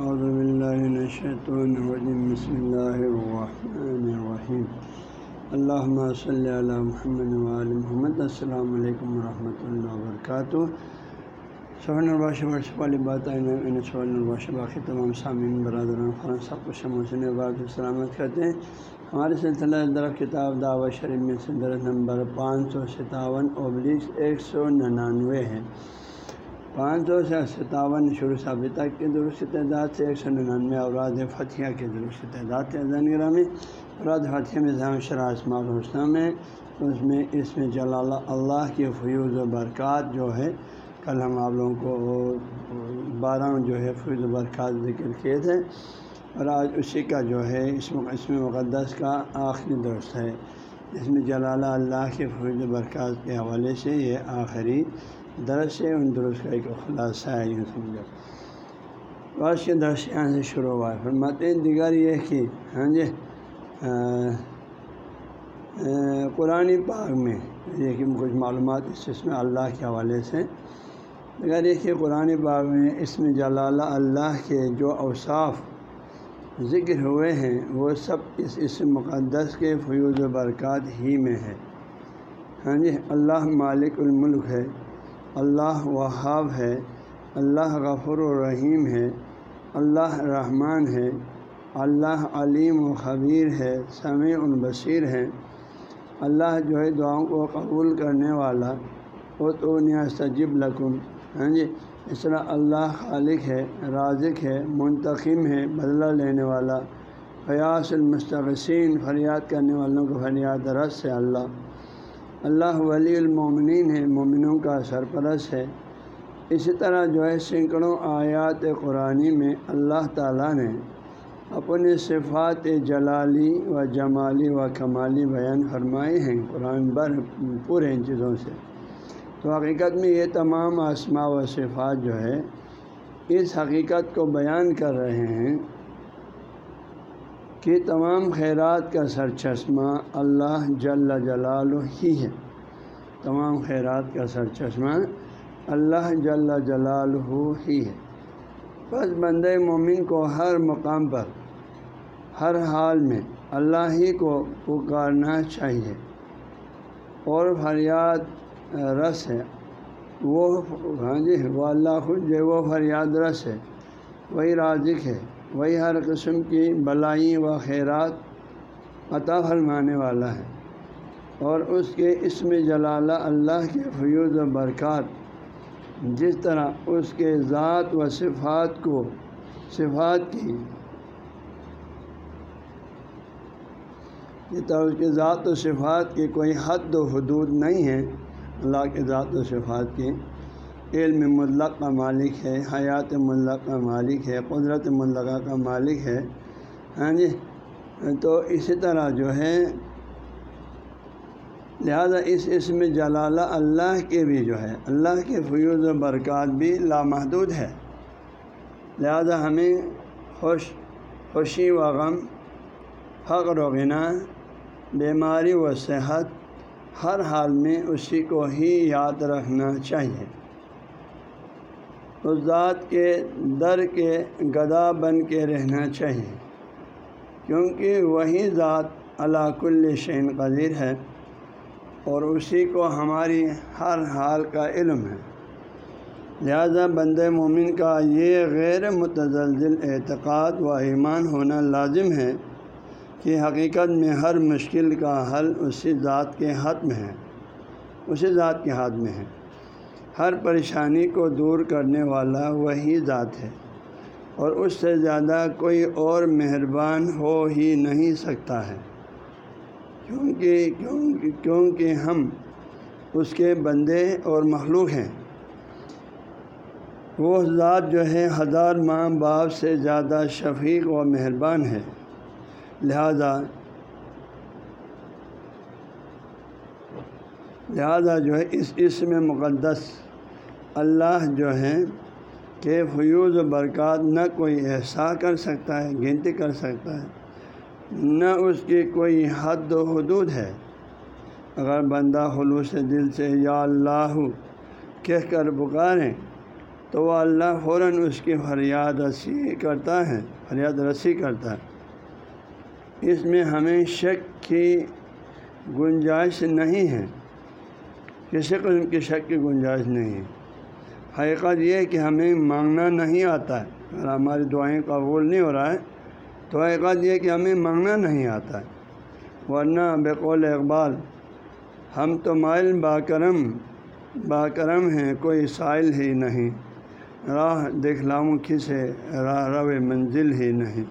بسم اللہ الرحمن الرحیم اللہم صلی علی محمد وعلی محمد. السلام علیکم ورحمۃ اللہ وبرکاتہ سہن الباش ورث والی بات الباش باقی تمام سامعین، برادران خان سب کو شموسن باقی سلامت کرتے ہیں. ہمارے سلسلہ درخت کتاب دعوت شریف میں سے درخت نمبر پانچ سو ستاون ابلیس ایک سو ننانوے ہے۔ پانچ سو سے ستاون شروع سے تک کے درست تعداد سے ایک سو ننانوے اوراد فتح کے درست تعداد ہے زین گرامی اوراد فتح میں جہاں شرح اسماع الحسن میں اس میں اس میں جلال اللہ کی فیوز و برکات جو ہے، کل ہم آپ لوگوں کو بارہ جو ہے فیوز و برکات ذکر کیے تھے، اور آج اسی کا جو ہے اس اس میں مقدس کا آخری درست ہے۔ اس میں جلالہ اللہ کے فیوز و برکات کے حوالے سے یہ آخری درس ہے ان درست کا ایک خلاصہ ہے یوں سمجھو بعض کے درس یہاں سے شروع ہوا ہے پھر مت دیگر یہ کہ ہاں جی قرآن پاک میں یہ کہ کچھ معلومات اس اس میں اللہ کے حوالے سے دیگر یہ کہ قرآن پاک میں اس میں جلالہ اللہ کے جو اوصاف ذکر ہوئے ہیں، وہ سب اس اس مقدس کے فیوز و برکات ہی میں ہے. ہاں جی اللہ مالک الملک ہے. اللہ وہاب ہے، اللہ غفر الرحیم ہے، اللہ رحمان ہے، اللہ علیم و خبیر ہے، سمیع البصیر ہے۔ اللہ جو ہے دعاؤں کو قبول کرنے والا، وہ تو نیا لکم۔ ہاں جی اس طرح اللہ خالق ہے، رازق ہے، منتقم ہے، بدلہ لینے والا فیاس المستقسین فریاد کرنے والوں کو فریاد رس ہے اللہ۔ اللہ ولی المومنین ہے مومنوں کا سرپرست ہے۔ اسی طرح جو ہے سینکڑوں آیات قرآن میں اللہ تعالیٰ نے اپنے صفات جلالی و جمالی و کمالی بیان فرمائے ہیں قرآن بر پورے ان چیزوں سے۔ تو حقیقت میں یہ تمام آسما و صفات جو ہے، اس حقیقت کو بیان کر رہے ہیں کہ تمام خیرات کا سر چشمہ اللہ جل جلال ہی ہے۔ تمام خیرات کا سر چشمہ اللہ جل جلال ہی ہے۔ بس بند مومن کو ہر مقام پر، ہر حال میں اللہ ہی کو پکارنا چاہیے۔ اور فریاد رس ہے۔ وہ ہاں جی وہ اللہ خود جو وہ فریاد، رس ہے۔ وہی رازق ہے۔ وہی ہر قسم کی بلائی و خیرات عطا فرمانے والا ہے اور اس کے اسم جلالہ اللہ کے فیوز و برکات جس طرح اس کے ذات و صفات کو صفات کی۔ جس طرح اس کے ذات و صفات کی کوئی حد و حدود نہیں ہے۔ اللہ کے ذات و صفات کی علم مطلق کا مالک ہے، حیات مطلق کا مالک ہے، قدرت مطلقہ کا مالک ہے۔ ہاں جی تو اسی طرح جو ہے، لہذا اس اس میں جلالہ اللہ کے بھی جو ہے، اللہ کے فیوز و برکات بھی لامحدود ہے۔ لہذا ہمیں خوش، خوشی و غم فقر و غنا، بیماری و صحت، ہر حال میں اسی کو ہی یاد رکھنا چاہیے۔ اس ذات کے در کے گدا بن کے رہنا چاہیے۔ کیونکہ وہی ذات علاق الشین قدیر ہے اور اسی کو ہماری ہر حال کا علم ہے۔ لہذا بند مومن کا یہ غیر متزلزل اعتقاد و ایمان ہونا لازم ہے کہ حقیقت میں ہر مشکل کا حل اسی ذات کے ہاتھ میں ہے، اسی ذات کے ہاتھ میں ہے۔ ہر پریشانی کو دور کرنے والا وہی ذات ہے اور اس سے زیادہ کوئی اور مہربان ہو ہی نہیں سکتا ہے۔ کیونکہ کیونکہ کیونکہ ہم اس کے بندے اور مخلوق ہیں۔ وہ ذات جو ہے ہزار ماں باپ سے زیادہ شفیق و مہربان ہے۔ لہذا لہذا جو ہے اس اس میں مقدس اللہ جو ہے کہ فیوز و برکات نہ کوئی احسا کر سکتا ہے، گنتی کر سکتا ہے۔ نہ اس کی کوئی حد و حدود ہے۔ اگر بندہ خلوص دل سے یا اللہ کہہ کر پکاریں تو وہ اللہ فوراً اس کی فریاد رسی کرتا ہے، فریاد رسی کرتا ہے۔ اس میں ہمیں شک کی گنجائش نہیں ہے۔ کسی قسم کی شک کی گنجائش نہیں ہے۔ حقیقت یہ ہے کہ ہمیں مانگنا نہیں آتا ہے۔ اگر ہماری دعائیں قبول نہیں ہو رہا ہے، تو حقیقت یہ ہے کہ ہمیں مانگنا نہیں آتا ہے۔ ورنہ بے قول اقبال، ہم تو مائل با کرم ہیں، کوئی سائل ہی نہیں۔ راہ دکھلاؤں کسے راہ رو منزل ہی نہیں۔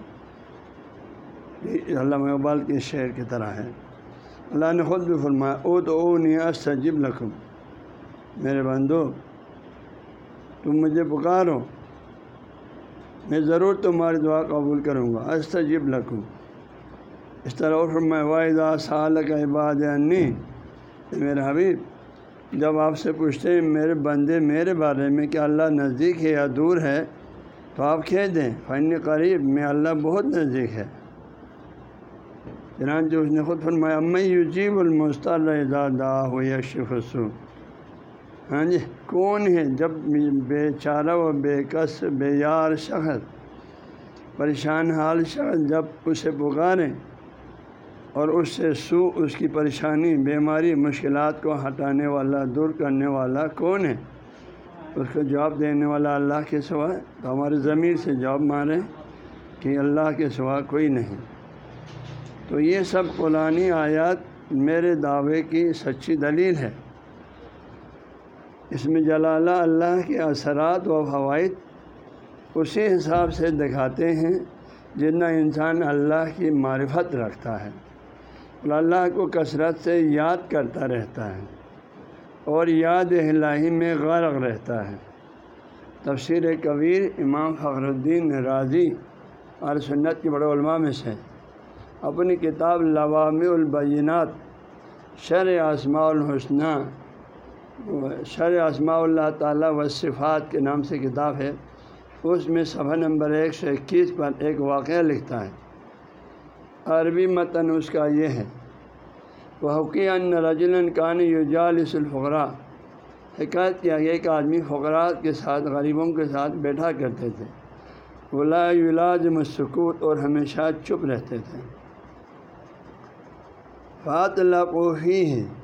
علامہ اقبال کے شعر کی طرح ہے۔ اللہ نے خود بھی فرمایا او تو او نیا سجب لکھوں میرے بندو تم مجھے پکارو، میں ضرور تمہاری دعا قبول کروں گا۔ استجب لکھوں اس طرح اور فرمایا واحدہ سال کا عباد انی میرے حبیب، جب آپ سے پوچھتے ہیں میرے بندے میرے بارے میں کہ اللہ نزدیک ہے یا دور ہے، تو آپ کہہ دیں فن قریب میں اللہ بہت نزدیک ہے۔ چنانچہ اس نے خود فرمایا میں یوجیب المستر دا ہو یکشفسو ہاں جی کون ہے جب بے چارہ و بے کس بے یار شخص؟ پریشان حال شخص جب اسے پکاریں اور اس سے سو اس کی پریشانی، بیماری، مشکلات کو ہٹانے والا، دور کرنے والا کون ہے؟ اس کو جواب دینے والا اللہ کے سوا تو ہمارے ضمیر سے جواب ماریں کہ اللہ کے سوا کوئی نہیں۔ تو یہ سب قرآنی آیات میرے دعوے کی سچی دلیل ہے۔ اس میں جلالہ اللہ کے اثرات و فوائد اسی حساب سے دکھاتے ہیں جتنا انسان اللہ کی معرفت رکھتا ہے اللہ کو کثرت سے یاد کرتا رہتا ہے اور یاد الہی میں غرق رہتا ہے۔ تفسیر کبیر امام فخر الدین راضی اور سنت کے بڑے علماء میں سے اپنی کتاب لوام البینات شر آسماء الحسنہ شر آسماء اللہ تعالیٰ و صفات کے نام سے کتاب ہے۔ اس میں صفحہ نمبر ایک سو اکیس پر ایک واقعہ لکھتا ہے۔ عربی متن اس کا یہ ہے۔ وہ حقیع رجن کان یوجالس الفقرا حکایت کیا گیا کہ آدمی فقرات کے ساتھ، غریبوں کے ساتھ بیٹھا کرتے تھے۔ ولا ولاج مسکوت اور ہمیشہ چپ رہتے تھے۔ فات لقوفی ہے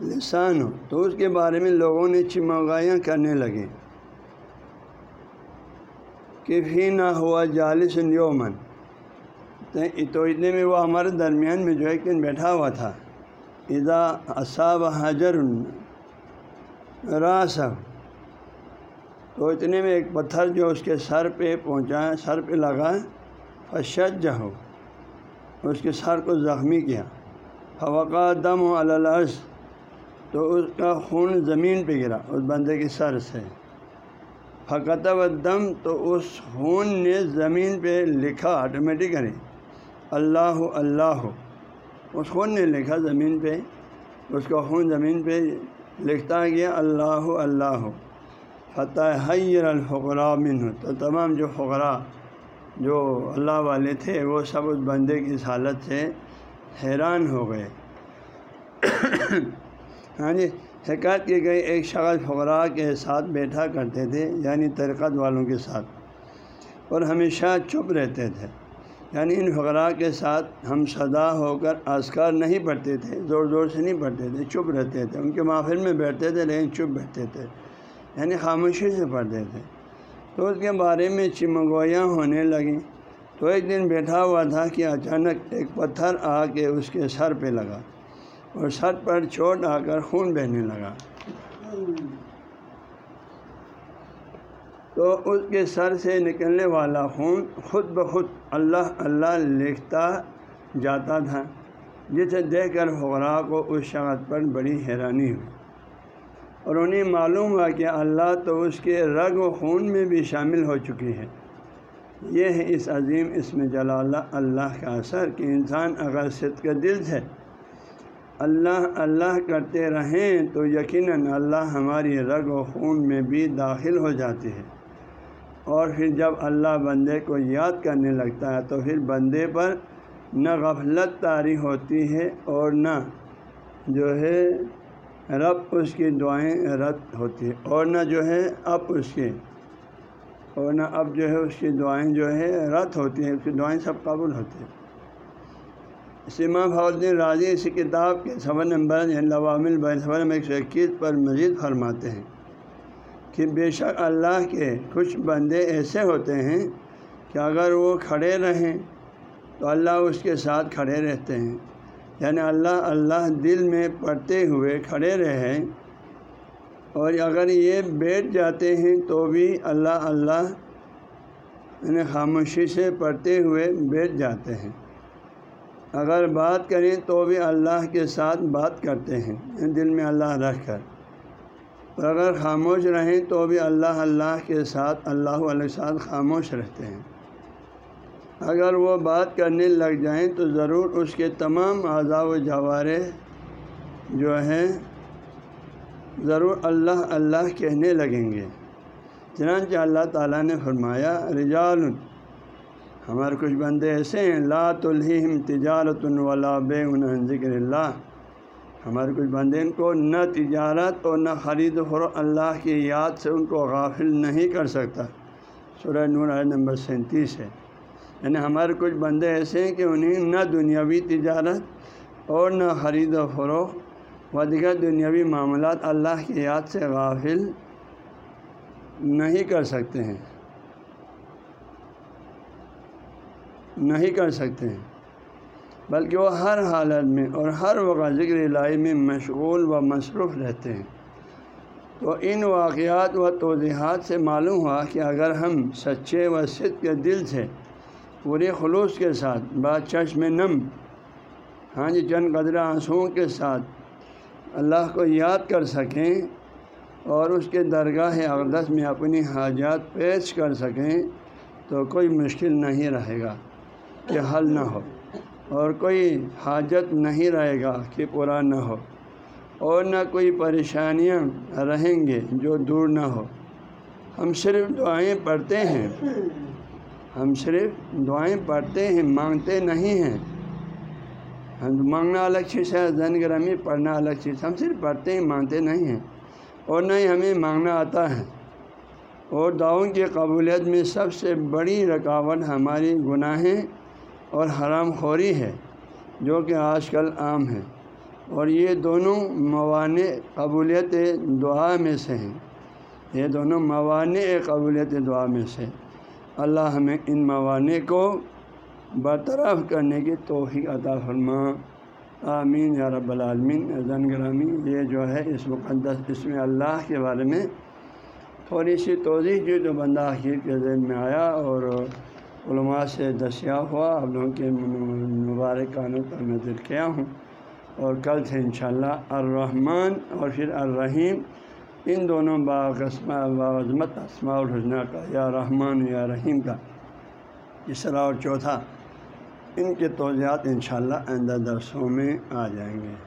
لسان ہو تو اس کے بارے میں لوگوں نے چمگائیاں کرنے لگے کہ فی نہ ہوا جالس یومن تو اتنے میں وہ ہمارے درمیان میں جو ایک دن بیٹھا ہوا تھا۔ ادا اصاب حجر راسب تو اتنے میں ایک پتھر جو اس کے سر پہ پہنچا، سر پہ لگا فشج ہو اس کے سر کو زخمی کیا۔ فوقا دم و الرس تو اس کا خون زمین پہ گرا، اس بندے کے سر سے۔ فقط و دم تو اس خون نے زمین پہ لکھا آٹومیٹیکلی اللہ اللہ۔ اس خون نے لکھا زمین پہ، اس کا خون زمین پہ لکھتا گیا اللہ اللہ۔ فتح حیر الفقراء من تو تمام جو فقراء، جو اللہ والے تھے، وہ سب اس بندے کی اس حالت سے حیران ہو گئے۔ ہاں جی حکایت کی گئی، ایک شخص فقراء کے ساتھ بیٹھا کرتے تھے یعنی ترقت والوں کے ساتھ، اور ہمیشہ چپ رہتے تھے۔ یعنی ان فقراء کے ساتھ ہم صدا ہو کر آسکار نہیں پڑھتے تھے، زور زور سے نہیں پڑھتے تھے، چپ رہتے تھے۔ ان کے محفل میں بیٹھتے تھے، لیکن چپ بیٹھتے تھے۔ یعنی خاموشی سے پڑھتے تھے۔ تو اس کے بارے میں چمگویاں ہونے لگیں۔ تو ایک دن بیٹھا ہوا تھا کہ اچانک ایک پتھر آ کے اس کے سر پہ لگا۔ اور سر پر چوٹ آ کر خون بہنے لگا۔ تو اس کے سر سے نکلنے والا خون خود بخود اللہ اللہ لکھتا جاتا تھا، جسے دیکھ کر فقراء کو اس شخص پر بڑی حیرانی ہوئی۔ اور انہیں معلوم ہوا کہ اللہ تو اس کے رگ و خون میں بھی شامل ہو چکی ہے۔ یہ ہے اس عظیم اس میں جلالہ اللہ کا اثر کہ انسان اگر صد دل سے اللہ اللہ کرتے رہیں تو یقیناً اللہ ہماری رگ و خون میں بھی داخل ہو جاتی ہے اور پھر جب اللہ بندے کو یاد کرنے لگتا ہے تو پھر بندے پر نہ غفلت طاری ہوتی ہے اور نہ جو ہے رب اس کی دعائیں رد ہوتی ہیں اور نہ جو ہے اب اس کے اور نہ اب جو ہے اس کی دعائیں جو ہے رد ہوتی ہیں، اس کی دعائیں سب قبول ہوتی ہیں۔ سیما الدین راضی اسی کتاب کے سفر نمبر لوامل بین نمبر ایک سو اکیس پر مزید فرماتے ہیں کہ بے شک اللہ کے کچھ بندے ایسے ہوتے ہیں کہ اگر وہ کھڑے رہیں تو اللہ اس کے ساتھ کھڑے رہتے ہیں۔ یعنی اللہ اللہ دل میں پڑھتے ہوئے کھڑے رہیں اور اگر یہ بیٹھ جاتے ہیں تو بھی اللہ اللہ یعنی خاموشی سے پڑھتے ہوئے بیٹھ جاتے ہیں۔ اگر بات کریں تو بھی اللہ کے ساتھ بات کرتے ہیں۔ دل میں اللہ رکھ کر۔ اور اگر خاموش رہیں تو بھی اللہ اللہ کے ساتھ، اللہ علیہ ساتھ خاموش رہتے ہیں۔ اگر وہ بات کرنے لگ جائیں تو ضرور اس کے تمام اعضاء و جوارے جو ہیں، ضرور اللہ اللہ کہنے لگیں گے۔ چنانچہ اللہ تعالیٰ نے فرمایا رجال ہمارے کچھ بندے ایسے ہیں لات الحم تجارت ولا بے ذکر اللہ۔ ہمارے کچھ بندے ان کو نہ تجارت اور نہ خرید و اللہ کی یاد سے ان کو غافل نہیں کر سکتا۔ سورہ نور آئے نمبر سینتیس ہے۔ یعنی ہمارے کچھ بندے ایسے ہیں کہ انہیں نہ دنیاوی تجارت اور نہ خرید و فروغ و دیگر دنیاوی معاملات اللہ کی یاد سے غافل نہیں کر سکتے ہیں۔ نہیں کر سکتے۔ ہیں بلکہ وہ ہر حالت میں اور ہر وقت ذکر الہی میں مشغول و مصروف رہتے ہیں۔ تو ان واقعات و توضیحات سے معلوم ہوا کہ اگر ہم سچے و صد کے دل سے پورے خلوص کے ساتھ، بات چشم نم ہاں جی چند قدرہ آنسوؤں کے ساتھ اللہ کو یاد کر سکیں اور اس کے درگاہ اقدس میں اپنی حاجات پیش کر سکیں، تو کوئی مشکل نہیں رہے گا۔ کہ حل نہ ہو اور کوئی حاجت نہیں رہے گا کہ پورا نہ ہو اور نہ کوئی پریشانیاں رہیں گے جو دور نہ ہو۔ ہم صرف دعائیں پڑھتے ہیں۔ ہم صرف دعائیں پڑھتے ہیں، مانگتے نہیں ہیں۔ ہم مانگنا الگ چیز ہے زن گرمی پڑھنا الگ چیز ہم صرف پڑھتے ہیں، مانگتے نہیں ہیں۔ اور نہ ہی ہمیں مانگنا آتا ہے۔ اور دعاؤں کی قبولیت میں سب سے بڑی رکاوٹ ہماری گناہیں اور حرام خوری ہے، جو کہ آج کل عام ہے۔ اور یہ دونوں موانع قبولیت دعا میں سے ہیں۔ یہ دونوں موانع قبولیت دعا میں سے۔ اللہ ہمیں ان موانع کو برطرف کرنے کی توفیق عطا فرما۔ آمین یا رب العالمین۔ زن گرامی، یہ جو ہے، اس مقدس، اس میں اللہ کے بارے میں تھوڑی سی توضیع جو جو بندہ آخر کے ذہن میں آیا اور علماء سے دستیاب ہوا۔ آپ لوگوں کے مبارک قانون پر نظر کیا ہوں۔ اور کل سے انشاءاللہ الرحمن اور پھر الرحیم، ان دونوں باقسمہ باعظمت اسماء الحسنہ کا، یا رحمان یا رحیم کا۔ اس طرح اور چوتھا۔ ان کے توضیحات انشاءاللہ آئندہ درسوں میں آ جائیں گے۔